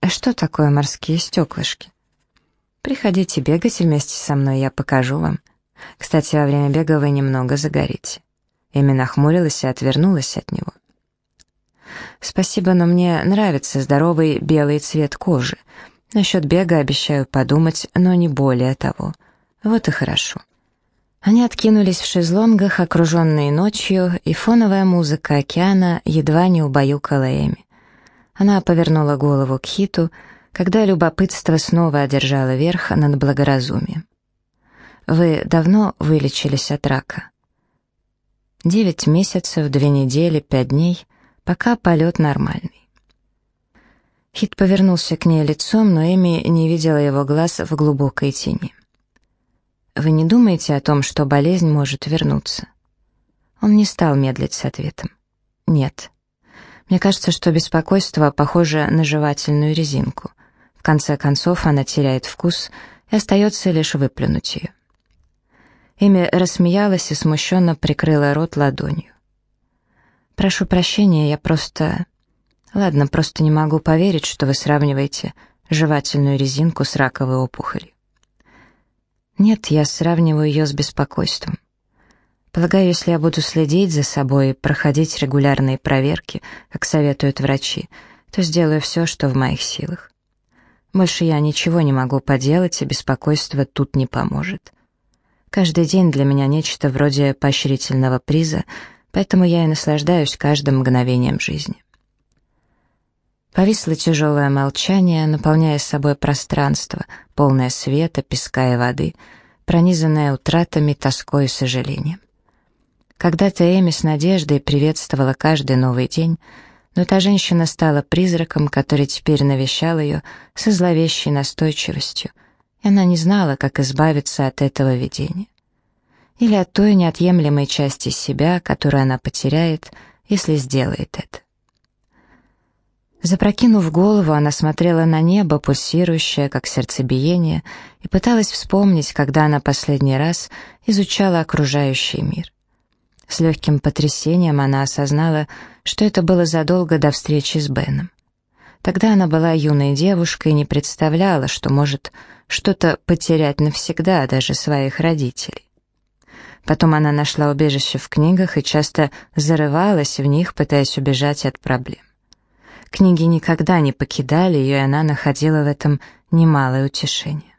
А что такое морские стеклышки? Приходите бегать вместе со мной, я покажу вам. Кстати, во время бега вы немного загорите. Эми нахмурилась и отвернулась от него. «Спасибо, но мне нравится здоровый белый цвет кожи. Насчет бега обещаю подумать, но не более того. Вот и хорошо». Они откинулись в шезлонгах, окруженные ночью, и фоновая музыка океана едва не убаюкала Эми. Она повернула голову к Хиту, когда любопытство снова одержало верх над благоразумием. «Вы давно вылечились от рака?» Девять месяцев, две недели, пять дней, пока полет нормальный. Хит повернулся к ней лицом, но Эми не видела его глаз в глубокой тени. «Вы не думаете о том, что болезнь может вернуться?» Он не стал медлить с ответом. «Нет. Мне кажется, что беспокойство похоже на жевательную резинку. В конце концов она теряет вкус, и остается лишь выплюнуть ее. Эми рассмеялась и смущенно прикрыла рот ладонью. «Прошу прощения, я просто...» «Ладно, просто не могу поверить, что вы сравниваете жевательную резинку с раковой опухолью». «Нет, я сравниваю ее с беспокойством. Полагаю, если я буду следить за собой и проходить регулярные проверки, как советуют врачи, то сделаю все, что в моих силах. Больше я ничего не могу поделать, и беспокойство тут не поможет. Каждый день для меня нечто вроде поощрительного приза, поэтому я и наслаждаюсь каждым мгновением жизни. Повисло тяжелое молчание, наполняя собой пространство, полное света, песка и воды, пронизанное утратами, тоской и сожалением. Когда-то Эми с надеждой приветствовала каждый новый день, но та женщина стала призраком, который теперь навещал ее со зловещей настойчивостью — она не знала, как избавиться от этого видения. Или от той неотъемлемой части себя, которую она потеряет, если сделает это. Запрокинув голову, она смотрела на небо, пульсирующее, как сердцебиение, и пыталась вспомнить, когда она последний раз изучала окружающий мир. С легким потрясением она осознала, что это было задолго до встречи с Беном. Тогда она была юной девушкой и не представляла, что может что-то потерять навсегда, даже своих родителей. Потом она нашла убежище в книгах и часто зарывалась в них, пытаясь убежать от проблем. Книги никогда не покидали ее, и она находила в этом немалое утешение.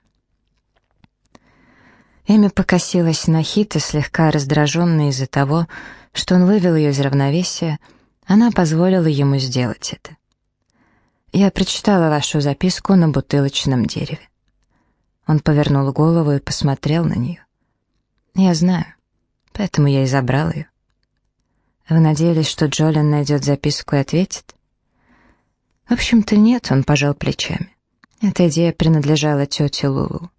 Эми покосилась на Хита, слегка раздраженная из-за того, что он вывел ее из равновесия, она позволила ему сделать это. «Я прочитала вашу записку на бутылочном дереве». Он повернул голову и посмотрел на нее. «Я знаю, поэтому я и забрал ее». «Вы надеялись, что Джолин найдет записку и ответит?» «В общем-то, нет», — он пожал плечами. Эта идея принадлежала тете Лулу.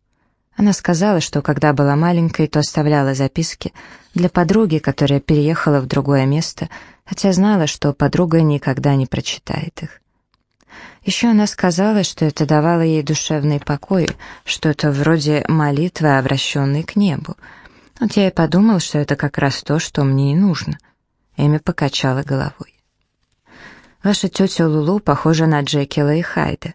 Она сказала, что когда была маленькой, то оставляла записки для подруги, которая переехала в другое место, хотя знала, что подруга никогда не прочитает их. Еще она сказала, что это давало ей душевный покой, что это вроде молитвы, обращенной к небу. Вот я и подумал, что это как раз то, что мне и нужно. Эми покачала головой. Ваша тетя Лулу похожа на Джекила и Хайда.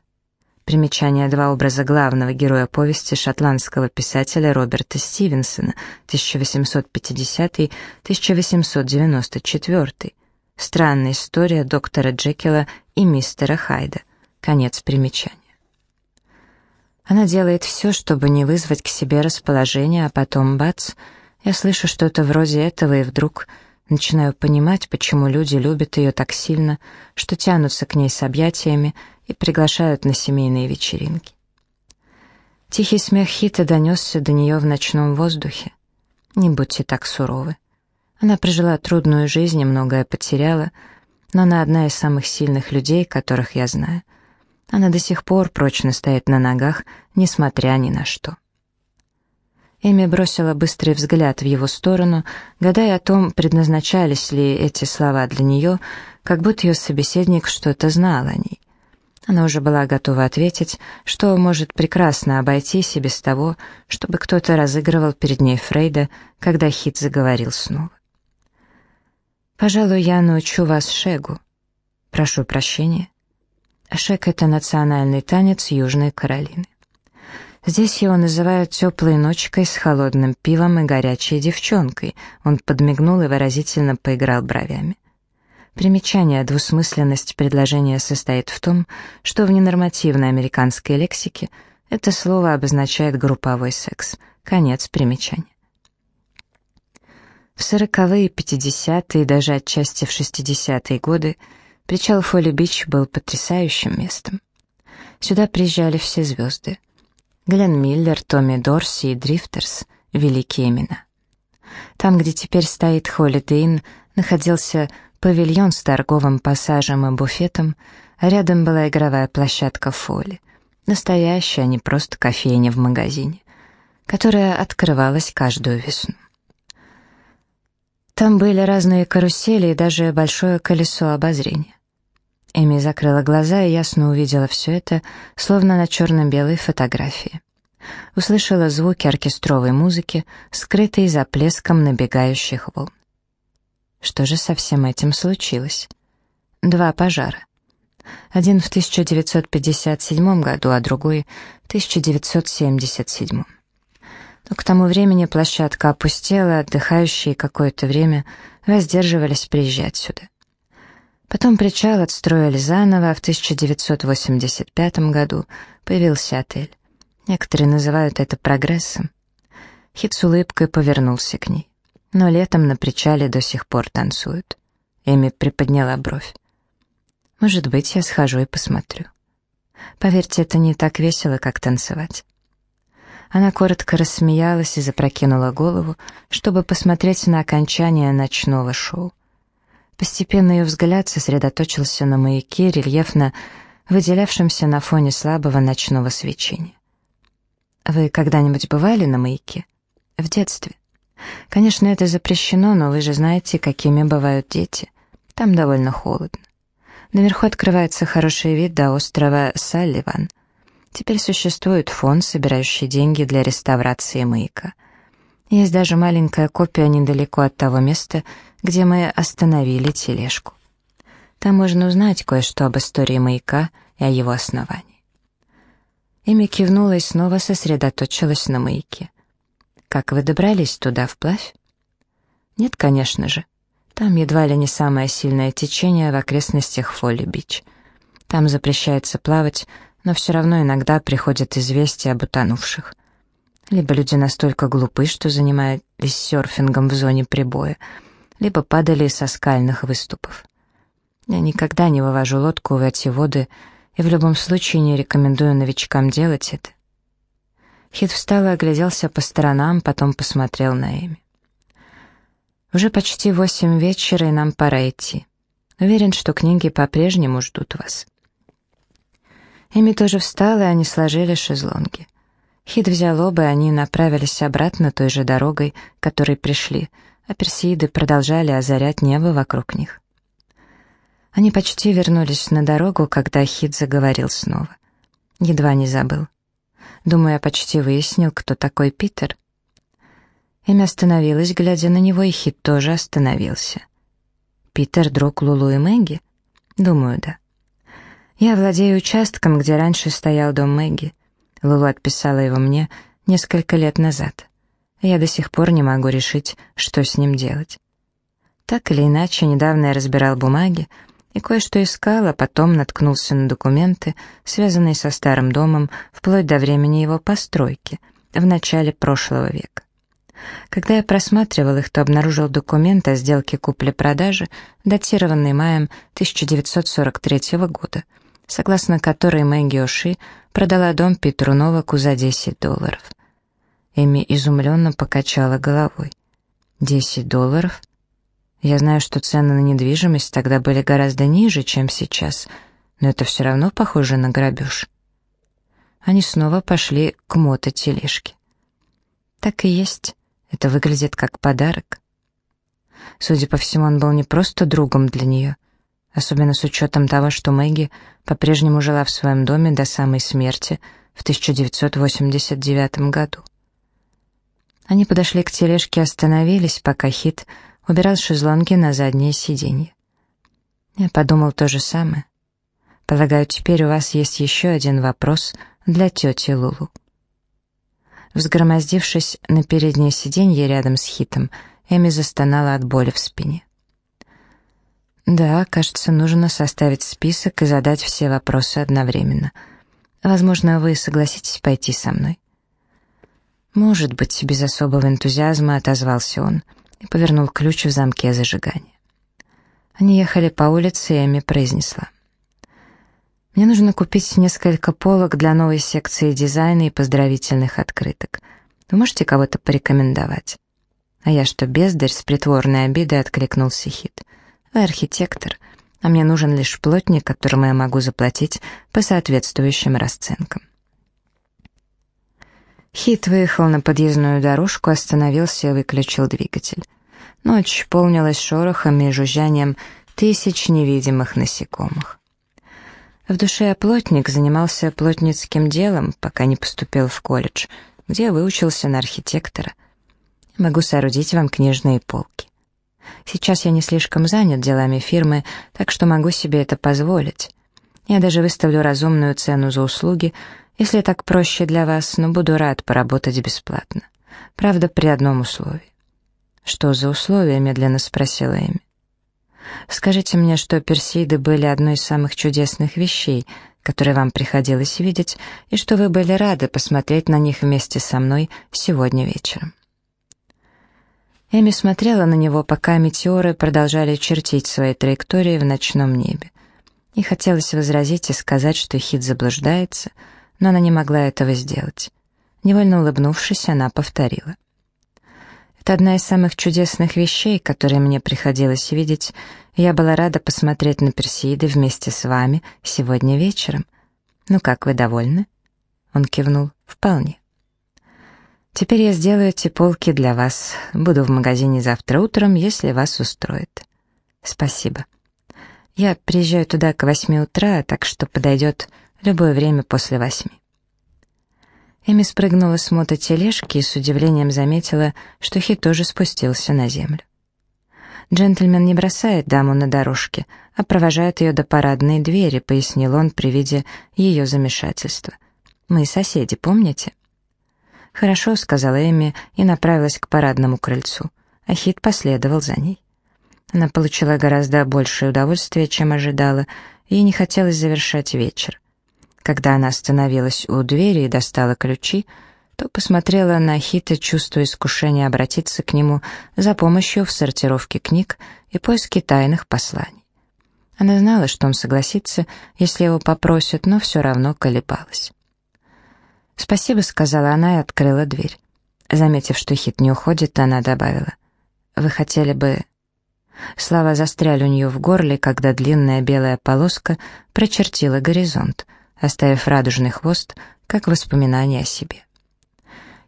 Примечание два образа главного героя повести шотландского писателя Роберта Стивенсона 1850-1894. Странная история доктора Джекила и мистера Хайда. Конец примечания. Она делает все, чтобы не вызвать к себе расположение, а потом бац, я слышу что-то вроде этого и вдруг начинаю понимать, почему люди любят ее так сильно, что тянутся к ней с объятиями, и приглашают на семейные вечеринки. Тихий смех Хита донесся до нее в ночном воздухе. Не будьте так суровы. Она прожила трудную жизнь и многое потеряла, но она одна из самых сильных людей, которых я знаю. Она до сих пор прочно стоит на ногах, несмотря ни на что. Эми бросила быстрый взгляд в его сторону, гадая о том, предназначались ли эти слова для нее, как будто ее собеседник что-то знал о ней. Она уже была готова ответить, что может прекрасно обойтись и без того, чтобы кто-то разыгрывал перед ней Фрейда, когда Хит заговорил снова. «Пожалуй, я научу вас шегу. Прошу прощения. Шег — это национальный танец Южной Каролины. Здесь его называют теплой ночкой с холодным пивом и горячей девчонкой». Он подмигнул и выразительно поиграл бровями. Примечание двусмысленность предложения состоит в том, что в ненормативной американской лексике это слово обозначает групповой секс. Конец примечания. В сороковые, пятидесятые и даже отчасти в шестидесятые годы причал Фолли-Бич был потрясающим местом. Сюда приезжали все звезды. Глен Миллер, Томми Дорси и Дрифтерс — великие имена. Там, где теперь стоит Холидей Инн, находился павильон с торговым пассажем и буфетом, а рядом была игровая площадка Фоли, настоящая, а не просто кофейня в магазине, которая открывалась каждую весну. Там были разные карусели и даже большое колесо обозрения. Эми закрыла глаза и ясно увидела все это, словно на черно-белой фотографии. Услышала звуки оркестровой музыки, скрытые за плеском набегающих волн. Что же со всем этим случилось? Два пожара. Один в 1957 году, а другой в 1977. Но к тому времени площадка опустела, отдыхающие какое-то время воздерживались приезжать сюда. Потом причал отстроили заново, а в 1985 году появился отель. Некоторые называют это прогрессом. Хит с улыбкой повернулся к ней но летом на причале до сих пор танцуют. Эми приподняла бровь. Может быть, я схожу и посмотрю. Поверьте, это не так весело, как танцевать. Она коротко рассмеялась и запрокинула голову, чтобы посмотреть на окончание ночного шоу. Постепенно ее взгляд сосредоточился на маяке, рельефно выделявшемся на фоне слабого ночного свечения. «Вы когда-нибудь бывали на маяке?» «В детстве». Конечно, это запрещено, но вы же знаете, какими бывают дети. Там довольно холодно. Наверху открывается хороший вид до острова Салливан. Теперь существует фонд, собирающий деньги для реставрации маяка. Есть даже маленькая копия недалеко от того места, где мы остановили тележку. Там можно узнать кое-что об истории маяка и о его основании. Эми кивнула и снова сосредоточилась на маяке. «Как вы добрались туда вплавь?» «Нет, конечно же. Там едва ли не самое сильное течение в окрестностях Фолли-Бич. Там запрещается плавать, но все равно иногда приходят известия об утонувших. Либо люди настолько глупы, что занимались серфингом в зоне прибоя, либо падали со скальных выступов. Я никогда не вывожу лодку в эти воды и в любом случае не рекомендую новичкам делать это. Хит встал и огляделся по сторонам, потом посмотрел на Эми. «Уже почти восемь вечера, и нам пора идти. Уверен, что книги по-прежнему ждут вас». Эми тоже встала, и они сложили шезлонги. Хит взял оба, и они направились обратно той же дорогой, которой пришли, а персииды продолжали озарять небо вокруг них. Они почти вернулись на дорогу, когда Хит заговорил снова. Едва не забыл. Думаю, я почти выяснил, кто такой Питер. Эми остановилась, глядя на него, и Хит тоже остановился. «Питер — друг Лулу и Мэгги?» «Думаю, да». «Я владею участком, где раньше стоял дом Мэгги. Лулу отписала его мне несколько лет назад. Я до сих пор не могу решить, что с ним делать. Так или иначе, недавно я разбирал бумаги и кое-что искал, а потом наткнулся на документы, связанные со старым домом, вплоть до времени его постройки, в начале прошлого века. Когда я просматривал их, то обнаружил документ о сделке купли-продажи, датированный маем 1943 года, согласно которой Мэгги Оши продала дом Питеру Новаку за 10 долларов. Эми изумленно покачала головой. «10 долларов?» Я знаю, что цены на недвижимость тогда были гораздо ниже, чем сейчас, но это все равно похоже на грабеж. Они снова пошли к мототележке. Так и есть. Это выглядит как подарок. Судя по всему, он был не просто другом для нее, особенно с учетом того, что Мэгги по-прежнему жила в своем доме до самой смерти в 1989 году. Они подошли к тележке и остановились, пока Хит убирал шезлонги на заднее сиденье. Я подумал то же самое. Полагаю, теперь у вас есть еще один вопрос для тети Лулу. Взгромоздившись на переднее сиденье рядом с Хитом, Эми застонала от боли в спине. Да, кажется, нужно составить список и задать все вопросы одновременно. Возможно, вы согласитесь пойти со мной. Может быть, без особого энтузиазма отозвался он и повернул ключ в замке зажигания. Они ехали по улице, и Эми произнесла. «Мне нужно купить несколько полок для новой секции дизайна и поздравительных открыток. Вы можете кого-то порекомендовать?» «А я что, бездарь?» — с притворной обидой откликнулся Хит. Вы архитектор, а мне нужен лишь плотник, которому я могу заплатить по соответствующим расценкам. Хит выехал на подъездную дорожку, остановился и выключил двигатель. Ночь полнилась шорохами и жужжанием тысяч невидимых насекомых. В душе плотник занимался плотницким делом, пока не поступил в колледж, где выучился на архитектора. Могу соорудить вам книжные полки. Сейчас я не слишком занят делами фирмы, так что могу себе это позволить. Я даже выставлю разумную цену за услуги, если так проще для вас, но буду рад поработать бесплатно. Правда, при одном условии. «Что за условия?» — медленно спросила Эми. «Скажите мне, что персиды были одной из самых чудесных вещей, которые вам приходилось видеть, и что вы были рады посмотреть на них вместе со мной сегодня вечером». Эми смотрела на него, пока метеоры продолжали чертить свои траектории в ночном небе. И хотелось возразить и сказать, что Хит заблуждается, но она не могла этого сделать. Невольно улыбнувшись, она повторила. «Это одна из самых чудесных вещей, которые мне приходилось видеть, я была рада посмотреть на Персииды вместе с вами сегодня вечером. Ну как, вы довольны?» Он кивнул. «Вполне». Теперь я сделаю эти полки для вас. Буду в магазине завтра утром, если вас устроит. Спасибо. Я приезжаю туда к восьми утра, так что подойдет любое время после восьми. Эми спрыгнула с мототележки и с удивлением заметила, что Хит тоже спустился на землю. «Джентльмен не бросает даму на дорожке, а провожает ее до парадной двери», — пояснил он при виде ее замешательства. «Мы соседи, помните?» «Хорошо», — сказала Эми и направилась к парадному крыльцу, а Хит последовал за ней. Она получила гораздо большее удовольствие, чем ожидала, и не хотелось завершать вечер. Когда она остановилась у двери и достала ключи, то посмотрела на Хита, чувствуя искушение обратиться к нему за помощью в сортировке книг и поиске тайных посланий. Она знала, что он согласится, если его попросят, но все равно колебалась. «Спасибо», — сказала она и открыла дверь. Заметив, что Хит не уходит, она добавила. «Вы хотели бы...» Слова застряли у нее в горле, когда длинная белая полоска прочертила горизонт, оставив радужный хвост, как воспоминание о себе.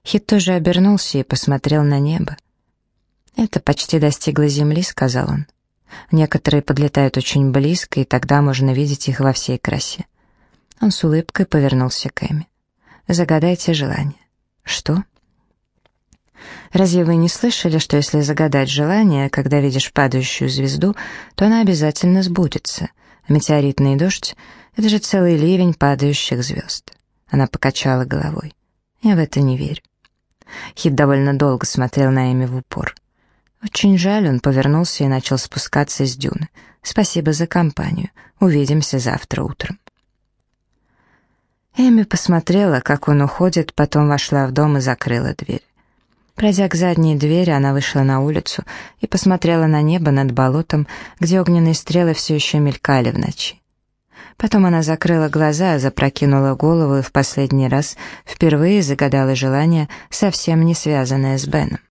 Хит тоже обернулся и посмотрел на небо. «Это почти достигло земли», — сказал он. «Некоторые подлетают очень близко, и тогда можно видеть их во всей красе». Он с улыбкой повернулся к Эми. «Загадайте желание». «Что?» Разве вы не слышали, что если загадать желание, когда видишь падающую звезду, то она обязательно сбудется? А метеоритный дождь — это же целый ливень падающих звезд. Она покачала головой. Я в это не верю. Хит довольно долго смотрел на Эми в упор. Очень жаль, он повернулся и начал спускаться с дюны. Спасибо за компанию. Увидимся завтра утром. Эми посмотрела, как он уходит, потом вошла в дом и закрыла дверь. Пройдя к задней двери, она вышла на улицу и посмотрела на небо над болотом, где огненные стрелы все еще мелькали в ночи. Потом она закрыла глаза, запрокинула голову и в последний раз впервые загадала желание, совсем не связанное с Беном.